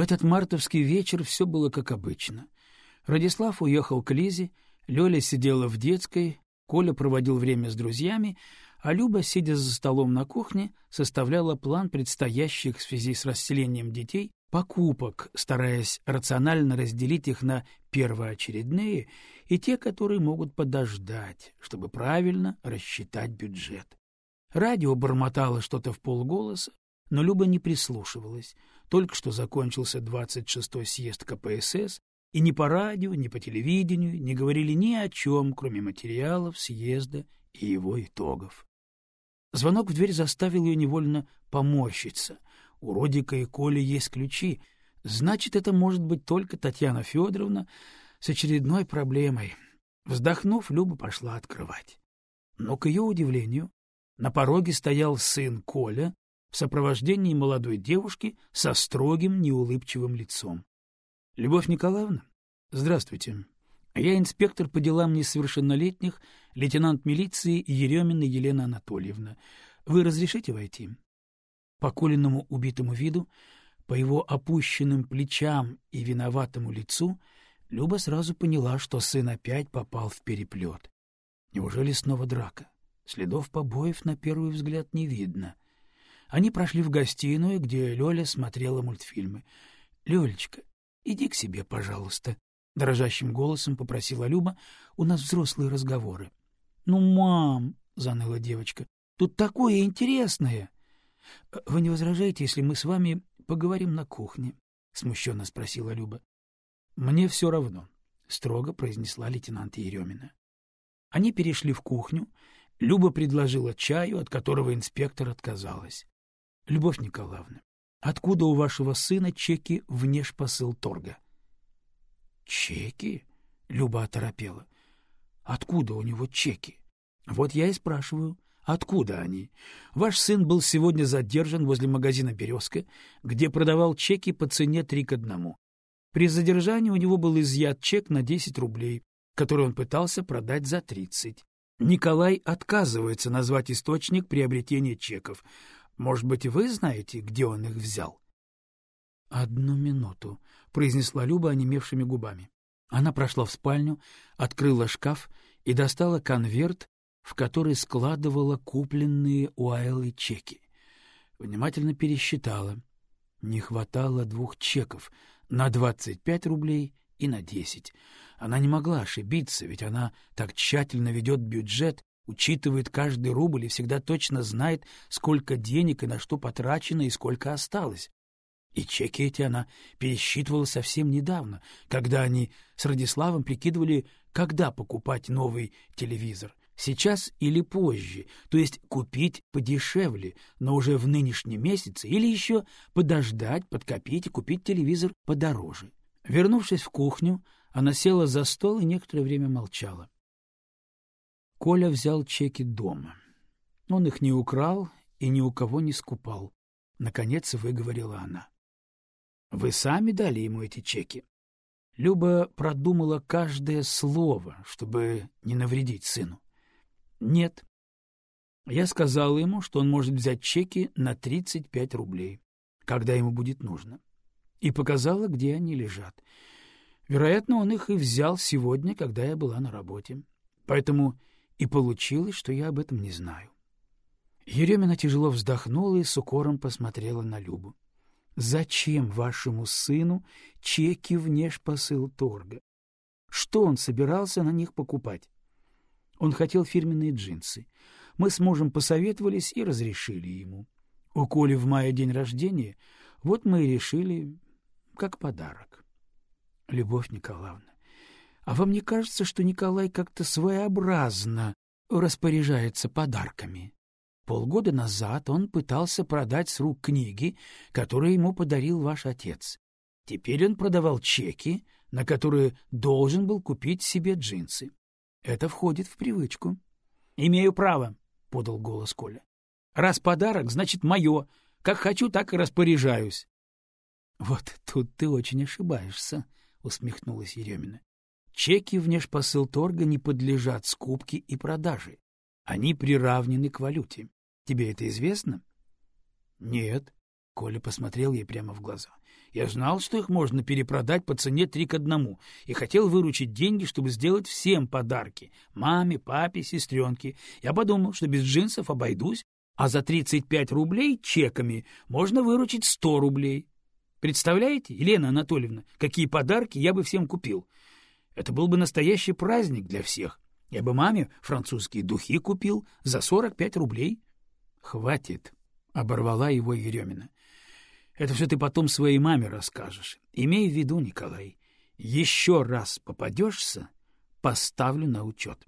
В этот мартовский вечер все было как обычно. Радислав уехал к Лизе, Лёля сидела в детской, Коля проводил время с друзьями, а Люба, сидя за столом на кухне, составляла план предстоящих в связи с расселением детей покупок, стараясь рационально разделить их на первоочередные и те, которые могут подождать, чтобы правильно рассчитать бюджет. Радио бормотало что-то в полголоса, но Люба не прислушивалась. Только что закончился 26-й съезд КПСС, и ни по радио, ни по телевидению не говорили ни о чем, кроме материалов съезда и его итогов. Звонок в дверь заставил ее невольно поморщиться. У Родика и Коли есть ключи. Значит, это может быть только Татьяна Федоровна с очередной проблемой. Вздохнув, Люба пошла открывать. Но, к ее удивлению, на пороге стоял сын Коля в сопровождении молодой девушки со строгим, неулыбчивым лицом. — Любовь Николаевна, здравствуйте. Я инспектор по делам несовершеннолетних, лейтенант милиции Еремина Елена Анатольевна. Вы разрешите войти? По Колиному убитому виду, по его опущенным плечам и виноватому лицу, Люба сразу поняла, что сын опять попал в переплет. Неужели снова драка? Следов побоев на первый взгляд не видно. Они прошли в гостиную, где Лёля смотрела мультфильмы. — Лёлечка, иди к себе, пожалуйста, — дрожащим голосом попросила Люба. — У нас взрослые разговоры. — Ну, мам, — заныла девочка, — тут такое интересное. — Вы не возражаете, если мы с вами поговорим на кухне? — смущенно спросила Люба. — Мне все равно, — строго произнесла лейтенант Еремина. Они перешли в кухню. Люба предложила чаю, от которого инспектор отказалась. — Любовь Николаевна, откуда у вашего сына чеки внешпосыл торга? — Чеки? — Люба оторопела. — Откуда у него чеки? — Вот я и спрашиваю. — Откуда они? Ваш сын был сегодня задержан возле магазина «Березка», где продавал чеки по цене три к одному. При задержании у него был изъят чек на 10 рублей, который он пытался продать за 30. Николай отказывается назвать источник приобретения чеков. Может быть, вы знаете, где он их взял? — Одну минуту, — произнесла Люба онемевшими губами. Она прошла в спальню, открыла шкаф и достала конверт в который складывала купленные у Айлы чеки. Внимательно пересчитала. Не хватало двух чеков на двадцать пять рублей и на десять. Она не могла ошибиться, ведь она так тщательно ведет бюджет, учитывает каждый рубль и всегда точно знает, сколько денег и на что потрачено и сколько осталось. И чеки эти она пересчитывала совсем недавно, когда они с Радиславом прикидывали, когда покупать новый телевизор сейчас или позже, то есть купить подешевле, но уже в нынешнем месяце, или еще подождать, подкопить и купить телевизор подороже. Вернувшись в кухню, она села за стол и некоторое время молчала. Коля взял чеки дома. Он их не украл и ни у кого не скупал. Наконец выговорила она. — Вы сами дали ему эти чеки? Люба продумала каждое слово, чтобы не навредить сыну. Нет. Я сказала ему, что он может взять чеки на 35 рублей, когда ему будет нужно, и показала, где они лежат. Вероятно, он их и взял сегодня, когда я была на работе. Поэтому и получилось, что я об этом не знаю. Еремина тяжело вздохнула и с укором посмотрела на Любу. «Зачем вашему сыну чеки внешпосыл торга? Что он собирался на них покупать? Он хотел фирменные джинсы. Мы с мужем посоветовались и разрешили ему. У Коли в мае день рождения, вот мы и решили, как подарок. Любовь Николаевна, а вам не кажется, что Николай как-то своеобразно распоряжается подарками? Полгода назад он пытался продать с рук книги, которые ему подарил ваш отец. Теперь он продавал чеки, на которые должен был купить себе джинсы. Это входит в привычку. — Имею право, — подал голос Коля. — Раз подарок, значит, мое. Как хочу, так и распоряжаюсь. — Вот тут ты очень ошибаешься, — усмехнулась Еремина. — Чеки внешпосыл торга не подлежат скупке и продаже. Они приравнены к валюте. Тебе это известно? — Нет. Коля посмотрел ей прямо в глаза. Я знал, что их можно перепродать по цене три к одному, и хотел выручить деньги, чтобы сделать всем подарки — маме, папе, сестренке. Я подумал, что без джинсов обойдусь, а за 35 рублей чеками можно выручить 100 рублей. Представляете, Елена Анатольевна, какие подарки я бы всем купил? Это был бы настоящий праздник для всех. Я бы маме французские духи купил за 45 рублей. — Хватит, — оборвала его Еремина. Это все ты потом своей маме расскажешь. Имей в виду, Николай, еще раз попадешься, поставлю на учет.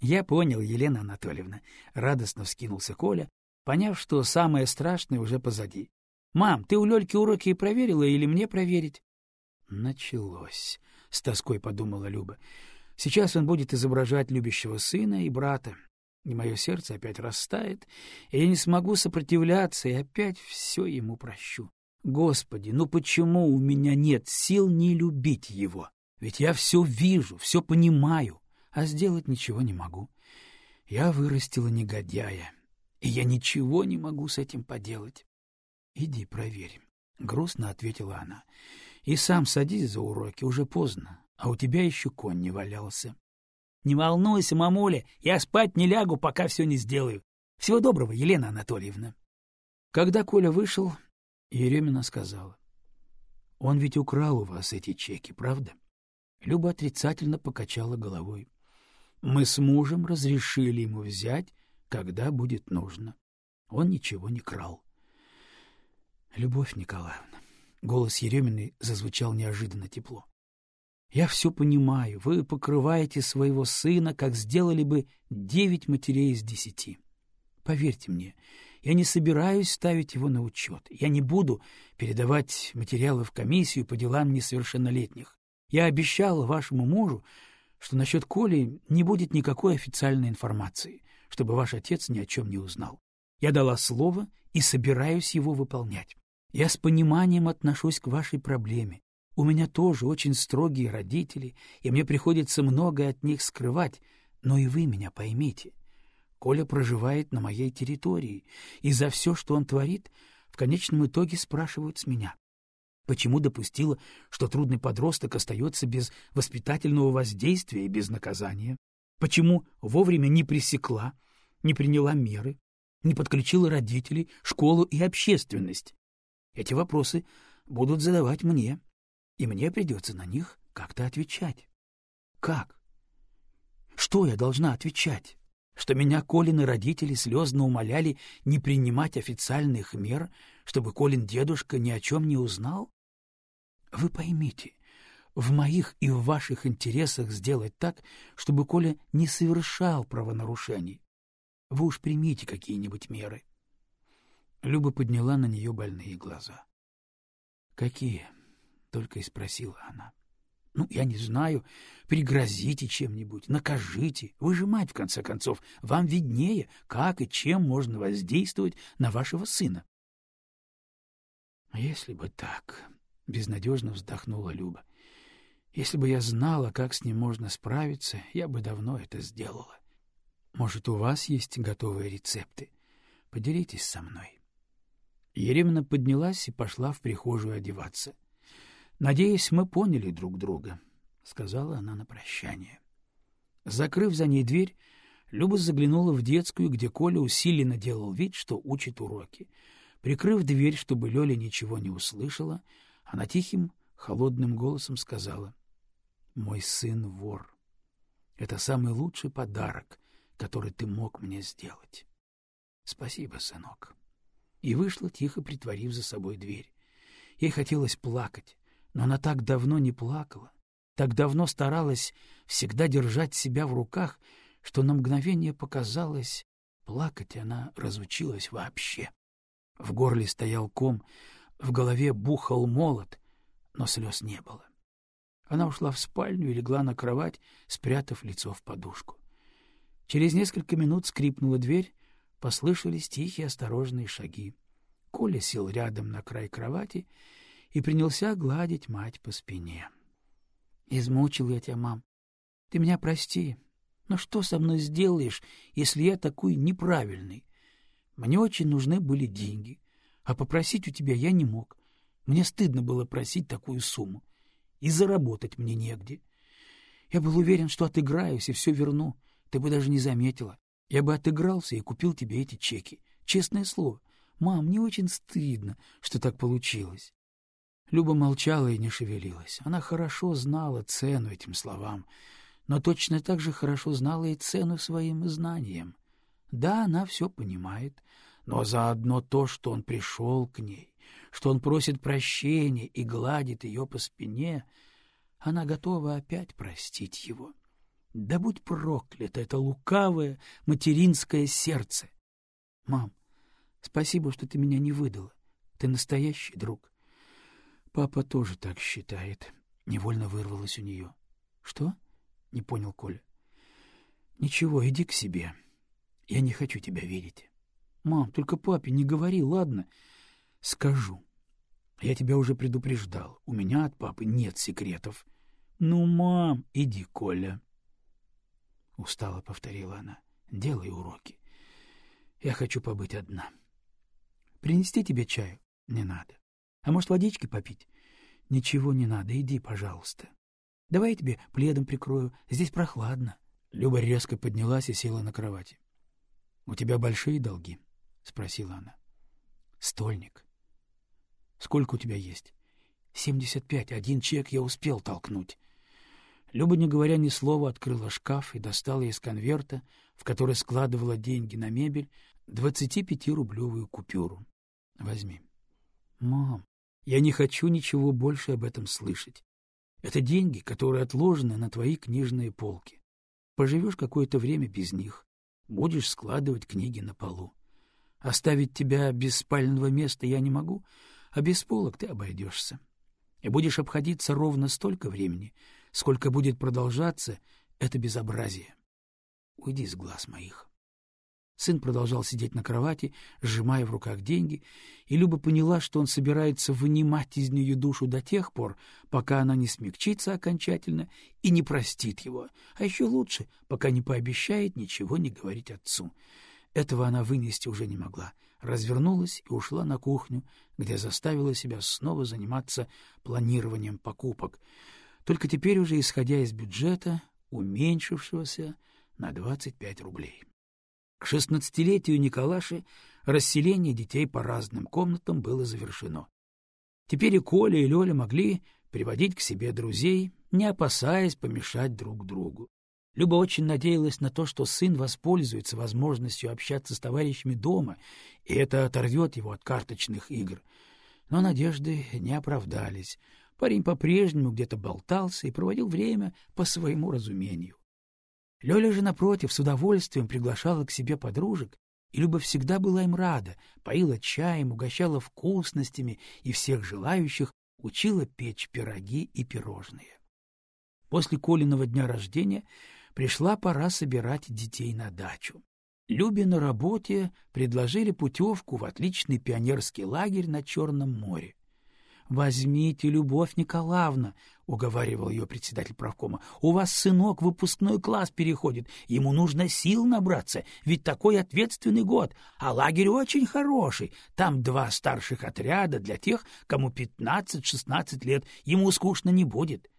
Я понял, Елена Анатольевна, — радостно вскинулся Коля, поняв, что самое страшное уже позади. — Мам, ты у Лёльки уроки проверила или мне проверить? Началось, — с тоской подумала Люба. Сейчас он будет изображать любящего сына и брата, и мое сердце опять растает, и я не смогу сопротивляться, и опять все ему прощу. Господи, ну почему у меня нет сил не любить его? Ведь я все вижу, все понимаю, а сделать ничего не могу. Я вырастила негодяя, и я ничего не могу с этим поделать. — Иди проверим, — грустно ответила она. — И сам садись за уроки, уже поздно, а у тебя еще конь не валялся. — Не волнуйся, мамуля, я спать не лягу, пока все не сделаю. Всего доброго, Елена Анатольевна. Когда Коля вышел, Еремина сказала. — Он ведь украл у вас эти чеки, правда? Люба отрицательно покачала головой. — Мы с мужем разрешили ему взять, когда будет нужно. Он ничего не крал. — Любовь Николаевна, голос Ереминой зазвучал неожиданно тепло. — Я все понимаю, вы покрываете своего сына, как сделали бы девять матерей из десяти. Поверьте мне, — я не собираюсь ставить его на учет. Я не буду передавать материалы в комиссию по делам несовершеннолетних. Я обещал вашему мужу, что насчет Коли не будет никакой официальной информации, чтобы ваш отец ни о чем не узнал. Я дала слово и собираюсь его выполнять. Я с пониманием отношусь к вашей проблеме. У меня тоже очень строгие родители, и мне приходится многое от них скрывать, но и вы меня поймите. Коля проживает на моей территории, и за все, что он творит, в конечном итоге спрашивают с меня. Почему допустила, что трудный подросток остается без воспитательного воздействия и без наказания? Почему вовремя не пресекла, не приняла меры, не подключила родителей, школу и общественность? Эти вопросы будут задавать мне, и мне придется на них как-то отвечать. Как? Что я должна отвечать? что меня Колины родители слезно умоляли не принимать официальных мер, чтобы Колин дедушка ни о чем не узнал? Вы поймите, в моих и в ваших интересах сделать так, чтобы Коля не совершал правонарушений. Вы уж примите какие-нибудь меры. Люба подняла на нее больные глаза. — Какие? — только и спросила она. Ну, я не знаю, пригрозите чем-нибудь, накажите, выжимать, в конце концов. Вам виднее, как и чем можно воздействовать на вашего сына. — Если бы так, — безнадежно вздохнула Люба. — Если бы я знала, как с ним можно справиться, я бы давно это сделала. Может, у вас есть готовые рецепты? Поделитесь со мной. Еремина поднялась и пошла в прихожую одеваться. — Надеюсь, мы поняли друг друга, — сказала она на прощание. Закрыв за ней дверь, Люба заглянула в детскую, где Коля усиленно делал вид, что учит уроки. Прикрыв дверь, чтобы Лёля ничего не услышала, она тихим, холодным голосом сказала, — Мой сын вор. Это самый лучший подарок, который ты мог мне сделать. Спасибо, сынок. И вышла, тихо притворив за собой дверь. Ей хотелось плакать, но она так давно не плакала, так давно старалась всегда держать себя в руках, что на мгновение показалось, плакать она разучилась вообще. В горле стоял ком, в голове бухал молот, но слез не было. Она ушла в спальню и легла на кровать, спрятав лицо в подушку. Через несколько минут скрипнула дверь, послышались тихие осторожные шаги. Коля сел рядом на край кровати и принялся гладить мать по спине. — Измучил я тебя, мам. Ты меня прости. Но что со мной сделаешь, если я такой неправильный? Мне очень нужны были деньги. А попросить у тебя я не мог. Мне стыдно было просить такую сумму. И заработать мне негде. Я был уверен, что отыграюсь и все верну. Ты бы даже не заметила. Я бы отыгрался и купил тебе эти чеки. Честное слово. Мам, мне очень стыдно, что так получилось. Люба молчала и не шевелилась. Она хорошо знала цену этим словам, но точно так же хорошо знала и цену своим знаниям. Да, она все понимает, но заодно то, что он пришел к ней, что он просит прощения и гладит ее по спине, она готова опять простить его. Да будь проклято это лукавое материнское сердце! Мам, спасибо, что ты меня не выдала. Ты настоящий друг. Папа тоже так считает. Невольно вырвалось у нее. Что? Не понял Коля. Ничего, иди к себе. Я не хочу тебя видеть. Мам, только папе не говори, ладно? Скажу. Я тебя уже предупреждал. У меня от папы нет секретов. Ну, мам, иди, Коля. Устало повторила она. Делай уроки. Я хочу побыть одна. Принести тебе чаю? Не надо. А может, водички попить? Ничего не надо, иди, пожалуйста. Давай я тебе пледом прикрою, здесь прохладно. Люба резко поднялась и села на кровати. — У тебя большие долги? — спросила она. — Стольник. — Сколько у тебя есть? — Семьдесят пять. Один чек я успел толкнуть. Люба, не говоря ни слова, открыла шкаф и достала из конверта, в который складывала деньги на мебель, двадцатипятирублевую купюру. — Возьми. — Мам, я не хочу ничего больше об этом слышать. Это деньги, которые отложены на твои книжные полки. Поживешь какое-то время без них, будешь складывать книги на полу. Оставить тебя без спального места я не могу, а без полок ты обойдешься. И будешь обходиться ровно столько времени, сколько будет продолжаться это безобразие. Уйди с глаз моих. Сын продолжал сидеть на кровати, сжимая в руках деньги, и Люба поняла, что он собирается вынимать из нее душу до тех пор, пока она не смягчится окончательно и не простит его, а еще лучше, пока не пообещает ничего не говорить отцу. Этого она вынести уже не могла, развернулась и ушла на кухню, где заставила себя снова заниматься планированием покупок, только теперь уже исходя из бюджета, уменьшившегося на 25 рублей. К шестнадцатилетию Николаши расселение детей по разным комнатам было завершено. Теперь и Коля, и Лёля могли приводить к себе друзей, не опасаясь помешать друг другу. Люба очень надеялась на то, что сын воспользуется возможностью общаться с товарищами дома, и это оторвет его от карточных игр. Но надежды не оправдались. Парень по-прежнему где-то болтался и проводил время по своему разумению. Лёля же, напротив, с удовольствием приглашала к себе подружек, и Люба всегда была им рада, поила чаем, угощала вкусностями и всех желающих учила печь пироги и пирожные. После Колиного дня рождения пришла пора собирать детей на дачу. Любе на работе предложили путевку в отличный пионерский лагерь на Черном море. Возьмите, Любовь Николаевна, — уговаривал ее председатель правкома, — у вас сынок выпускной класс переходит, ему нужно сил набраться, ведь такой ответственный год, а лагерь очень хороший, там два старших отряда для тех, кому пятнадцать-шестнадцать лет, ему скучно не будет.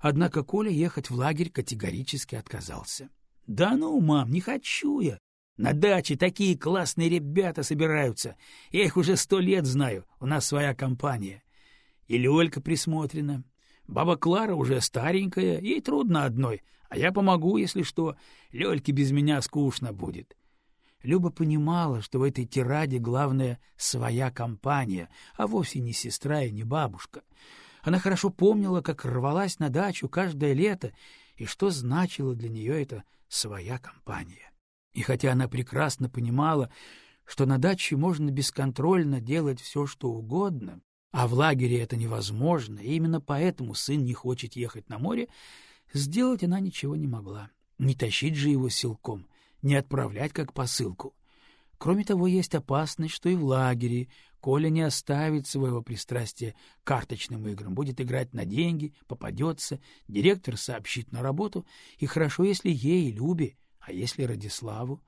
Однако Коля ехать в лагерь категорически отказался. — Да ну, мам, не хочу я. На даче такие классные ребята собираются. Я их уже сто лет знаю, у нас своя компания. И Лёлька присмотрена. Баба Клара уже старенькая, ей трудно одной, а я помогу, если что. Лёльке без меня скучно будет. Люба понимала, что в этой тираде главное — своя компания, а вовсе не сестра и не бабушка. Она хорошо помнила, как рвалась на дачу каждое лето, и что значила для нее эта своя компания. И хотя она прекрасно понимала, что на даче можно бесконтрольно делать все, что угодно, а в лагере это невозможно, и именно поэтому сын не хочет ехать на море, сделать она ничего не могла. Не тащить же его силком, не отправлять как посылку. Кроме того, есть опасность, что и в лагере Коля не оставит своего пристрастия к карточным играм, будет играть на деньги, попадется, директор сообщит на работу, и хорошо, если ей, Любе, а если Радиславу.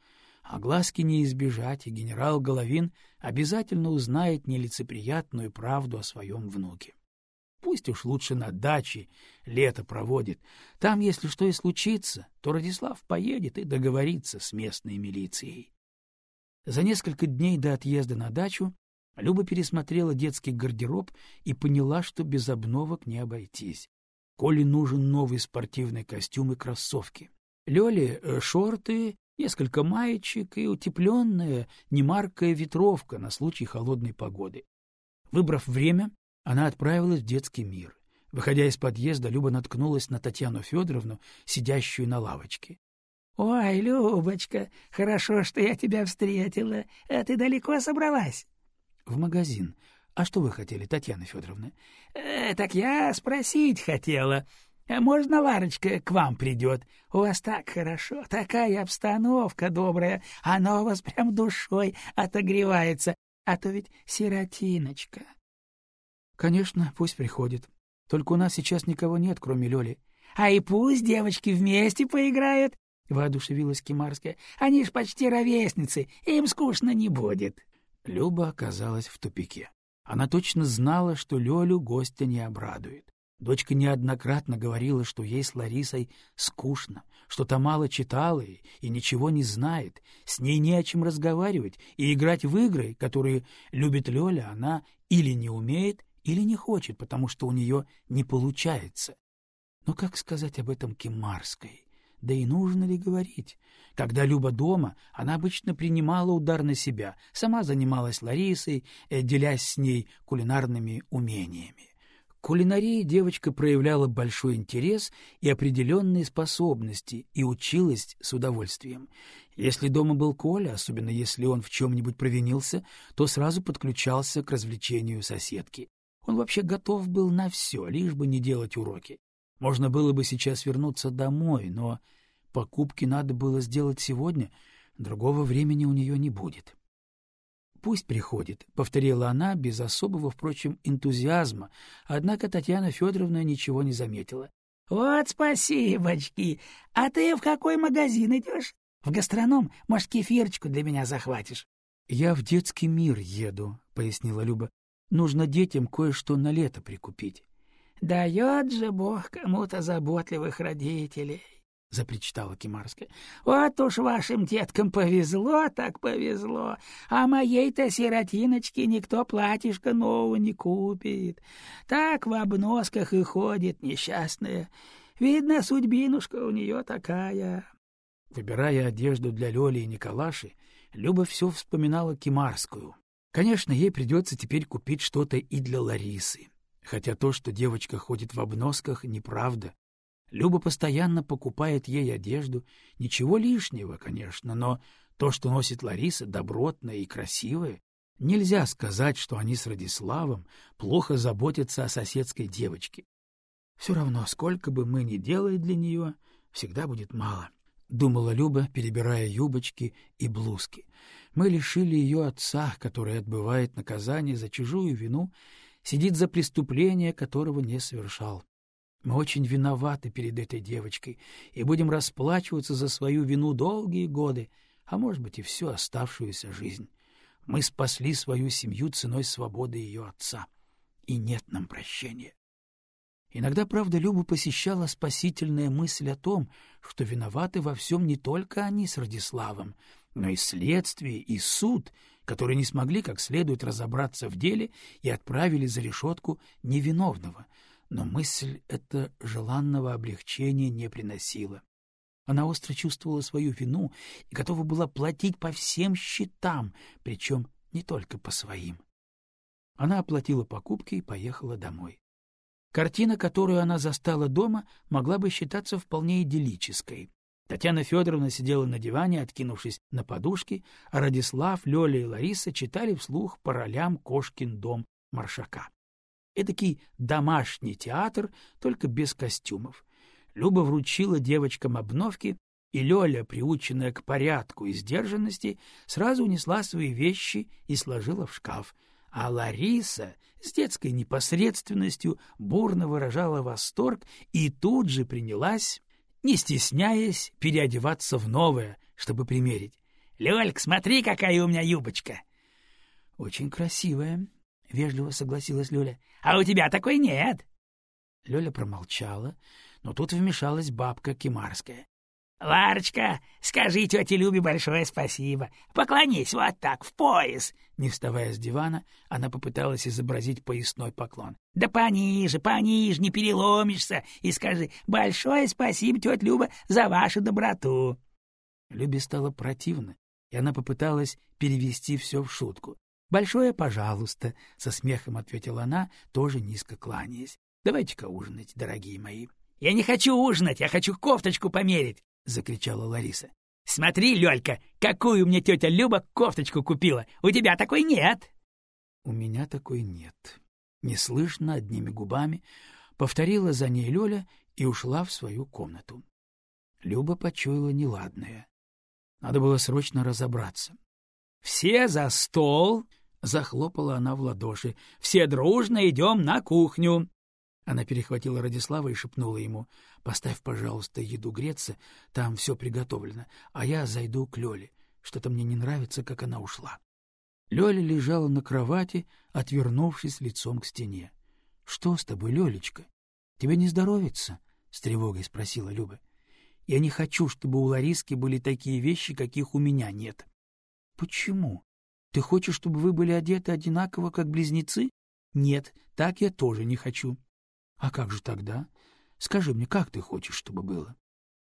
А глазки не избежать, и генерал Головин обязательно узнает нелицеприятную правду о своем внуке. Пусть уж лучше на даче лето проводит. Там, если что и случится, то Радислав поедет и договорится с местной милицией. За несколько дней до отъезда на дачу Люба пересмотрела детский гардероб и поняла, что без обновок не обойтись. Коле нужен новый спортивный костюм и кроссовки. Лёле э, — шорты, несколько маечек и утепленная немаркая ветровка на случай холодной погоды. Выбрав время, она отправилась в детский мир. Выходя из подъезда, Люба наткнулась на Татьяну Федоровну, сидящую на лавочке. — Ой, Любочка, хорошо, что я тебя встретила. А ты далеко собралась? — В магазин. А что вы хотели, Татьяна Федоровна? Э, — Так я спросить хотела. А можно Ларочка к вам придет? У вас так хорошо, такая обстановка добрая, она у вас прям душой отогревается, а то ведь сиротиночка. — Конечно, пусть приходит. Только у нас сейчас никого нет, кроме Лёли. — А и пусть девочки вместе поиграют, — воодушевилась Кимарская. — Они ж почти ровесницы, им скучно не будет. Люба оказалась в тупике. Она точно знала, что Лёлю гостя не обрадует. Дочка неоднократно говорила, что ей с Ларисой скучно, что та мало читала и, ничего не знает, с ней не о чем разговаривать, и играть в игры, которые любит Лёля, она или не умеет, или не хочет, потому что у нее не получается. Но как сказать об этом Кимарской? Да и нужно ли говорить? Когда Люба дома, она обычно принимала удар на себя, сама занималась Ларисой, э, делясь с ней кулинарными умениями. Кулинарии девочка проявляла большой интерес и определенные способности и училась с удовольствием. Если дома был Коля, особенно если он в чем-нибудь провинился, то сразу подключался к развлечению соседки. Он вообще готов был на все, лишь бы не делать уроки. Можно было бы сейчас вернуться домой, но покупки надо было сделать сегодня, другого времени у нее не будет. «Пусть приходит», — повторила она без особого, впрочем, энтузиазма, однако Татьяна Федоровна ничего не заметила. «Вот спасибочки! А ты в какой магазин идешь? В гастроном, может, кефирочку для меня захватишь?» «Я в детский мир еду», — пояснила Люба. Нужно детям кое-что на лето прикупить. — Дает же Бог кому-то заботливых родителей, — запричитала Кимарская. — Вот уж вашим деткам повезло, так повезло, а моей-то сиротиночке никто платьишко нового не купит. Так в обносках и ходит несчастная. Видно, судьбинушка у нее такая. Выбирая одежду для Лёли и Николаши, Люба все вспоминала Кимарскую, Конечно, ей придется теперь купить что-то и для Ларисы. Хотя то, что девочка ходит в обносках, неправда. Люба постоянно покупает ей одежду. Ничего лишнего, конечно, но то, что носит Лариса, добротное и красивое. Нельзя сказать, что они с Радиславом плохо заботятся о соседской девочке. Все равно, сколько бы мы ни делали для нее, всегда будет мало, — думала Люба, перебирая юбочки и блузки. Мы лишили ее отца, который отбывает наказание за чужую вину, сидит за преступление, которого не совершал. Мы очень виноваты перед этой девочкой и будем расплачиваться за свою вину долгие годы, а может быть и всю оставшуюся жизнь. Мы спасли свою семью ценой свободы ее отца, и нет нам прощения. Иногда, правда, Любу посещала спасительная мысль о том, что виноваты во всем не только они с Радиславом, но и следствие, и суд, которые не смогли как следует разобраться в деле и отправили за решетку невиновного. Но мысль эта желанного облегчения не приносила. Она остро чувствовала свою вину и готова была платить по всем счетам, причем не только по своим. Она оплатила покупки и поехала домой. Картина, которую она застала дома, могла бы считаться вполне идиллической. Татьяна Федоровна сидела на диване, откинувшись на подушки, а Радислав, Лёля и Лариса читали вслух по ролям «Кошкин дом» Маршака. Эдакий домашний театр, только без костюмов. Люба вручила девочкам обновки, и Лёля, приученная к порядку и сдержанности, сразу унесла свои вещи и сложила в шкаф, а Лариса с детской непосредственностью бурно выражала восторг и тут же принялась не стесняясь, переодеваться в новое, чтобы примерить. Лёлька, смотри, какая у меня юбочка. — Очень красивая, — вежливо согласилась Лёля. — А у тебя такой нет. Лёля промолчала, но тут вмешалась бабка Кимарская. — Ларочка, скажи тете Любе большое спасибо. Поклонись вот так, в пояс. Не вставая с дивана, она попыталась изобразить поясной поклон. — Да пониже, пониже, не переломишься, и скажи «Большое спасибо, тетя Люба, за вашу доброту». Любе стало противно, и она попыталась перевести все в шутку. «Большое пожалуйста», — со смехом ответила она, тоже низко кланяясь. «Давайте-ка ужинать, дорогие мои». «Я не хочу ужинать, я хочу кофточку померить», — закричала Лариса. «Смотри, Лёлька, какую мне тетя Люба кофточку купила! У тебя такой нет!» «У меня такой нет». Неслышно, одними губами, повторила за ней Лёля и ушла в свою комнату. Люба почуяла неладное. Надо было срочно разобраться. «Все за стол!» — захлопала она в ладоши. «Все дружно идем на кухню!» Она перехватила Радислава и шепнула ему, «Поставь, пожалуйста, еду греться, там все приготовлено, а я зайду к Лёле. Что-то мне не нравится, как она ушла». Лёля лежала на кровати, отвернувшись лицом к стене. — Что с тобой, Лёлечка? Тебе не здоровится? — с тревогой спросила Люба. — Я не хочу, чтобы у Лариски были такие вещи, каких у меня нет. — Почему? Ты хочешь, чтобы вы были одеты одинаково, как близнецы? — Нет, так я тоже не хочу. — А как же тогда? Скажи мне, как ты хочешь, чтобы было?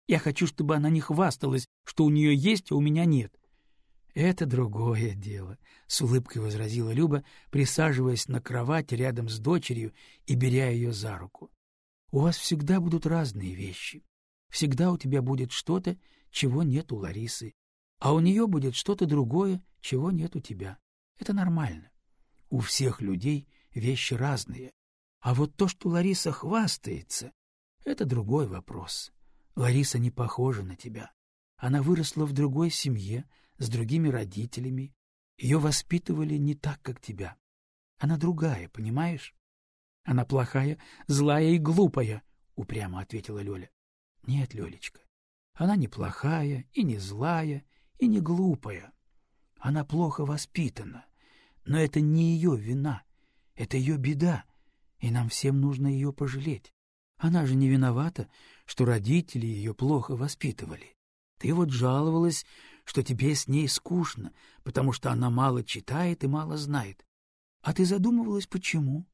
Я хочу, чтобы она не хвасталась, что у нее есть, а у меня нет. — Это другое дело, — с улыбкой возразила Люба, присаживаясь на кровать рядом с дочерью и беря ее за руку. — У вас всегда будут разные вещи. Всегда у тебя будет что-то, чего нет у Ларисы, а у нее будет что-то другое, чего нет у тебя. Это нормально. У всех людей вещи разные. А вот то, что Лариса хвастается, это другой вопрос. Лариса не похожа на тебя. Она выросла в другой семье, с другими родителями. Ее воспитывали не так, как тебя. Она другая, понимаешь? Она плохая, злая и глупая, — упрямо ответила Лёля. Нет, Лёлечка, она не плохая и не злая и не глупая. Она плохо воспитана, но это не ее вина, это ее беда, и нам всем нужно ее пожалеть. Она же не виновата, что родители ее плохо воспитывали. Ты вот жаловалась, что тебе с ней скучно, потому что она мало читает и мало знает. А ты задумывалась, почему?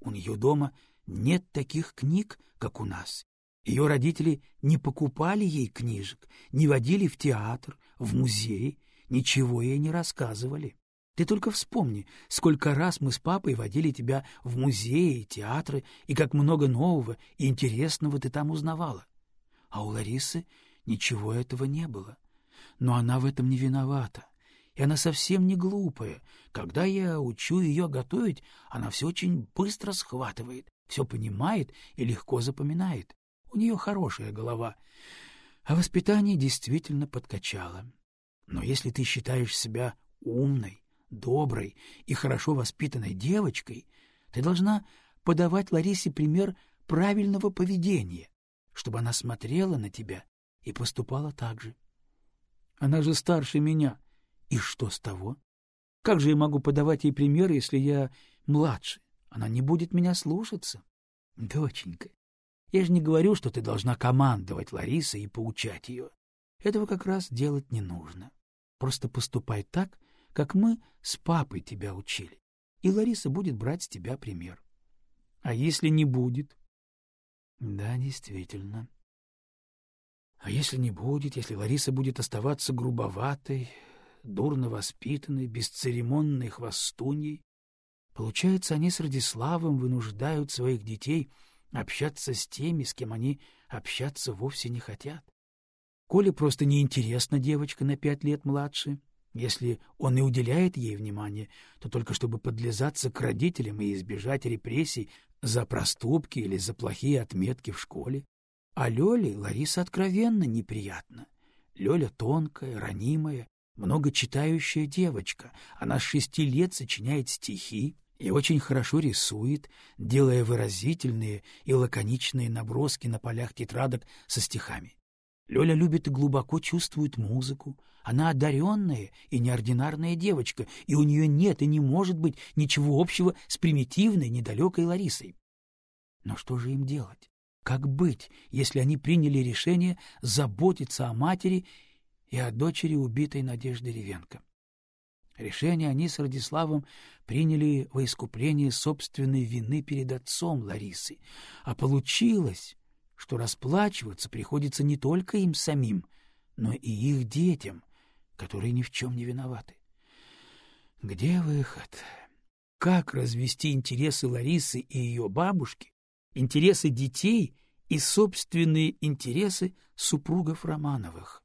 У нее дома нет таких книг, как у нас. Ее родители не покупали ей книжек, не водили в театр, в музей, ничего ей не рассказывали. Ты только вспомни, сколько раз мы с папой водили тебя в музеи и театры, и как много нового и интересного ты там узнавала. А у Ларисы ничего этого не было. Но она в этом не виновата. И она совсем не глупая. Когда я учу ее готовить, она все очень быстро схватывает, все понимает и легко запоминает. У нее хорошая голова. А воспитание действительно подкачало. Но если ты считаешь себя умной, доброй и хорошо воспитанной девочкой, ты должна подавать Ларисе пример правильного поведения, чтобы она смотрела на тебя и поступала так же. Она же старше меня. И что с того? Как же я могу подавать ей пример, если я младше? Она не будет меня слушаться. Доченька, я же не говорю, что ты должна командовать Ларисой и поучать ее. Этого как раз делать не нужно. Просто поступай так, как мы с папой тебя учили, и Лариса будет брать с тебя пример. А если не будет? Да, действительно. А если не будет, если Лариса будет оставаться грубоватой, дурно воспитанной, бесцеремонной хвостуньей? Получается, они с Радиславом вынуждают своих детей общаться с теми, с кем они общаться вовсе не хотят. Коле просто неинтересна девочка на пять лет младше, если он и уделяет ей внимание, то только чтобы подлизаться к родителям и избежать репрессий за проступки или за плохие отметки в школе. А Лёле Лариса откровенно неприятна. Лёля тонкая, ранимая, много читающая девочка. Она с шести лет сочиняет стихи и очень хорошо рисует, делая выразительные и лаконичные наброски на полях тетрадок со стихами. Лёля любит и глубоко чувствует музыку. Она одаренная и неординарная девочка, и у нее нет и не может быть ничего общего с примитивной, недалекой Ларисой. Но что же им делать? Как быть, если они приняли решение заботиться о матери и о дочери убитой Надежды Ревенко? Решение они с Радиславом приняли во искупление собственной вины перед отцом Ларисы, а получилось, что расплачиваться приходится не только им самим, но и их детям, которые ни в чем не виноваты. Где выход? Как развести интересы Ларисы и ее бабушки, интересы детей и собственные интересы супругов Романовых?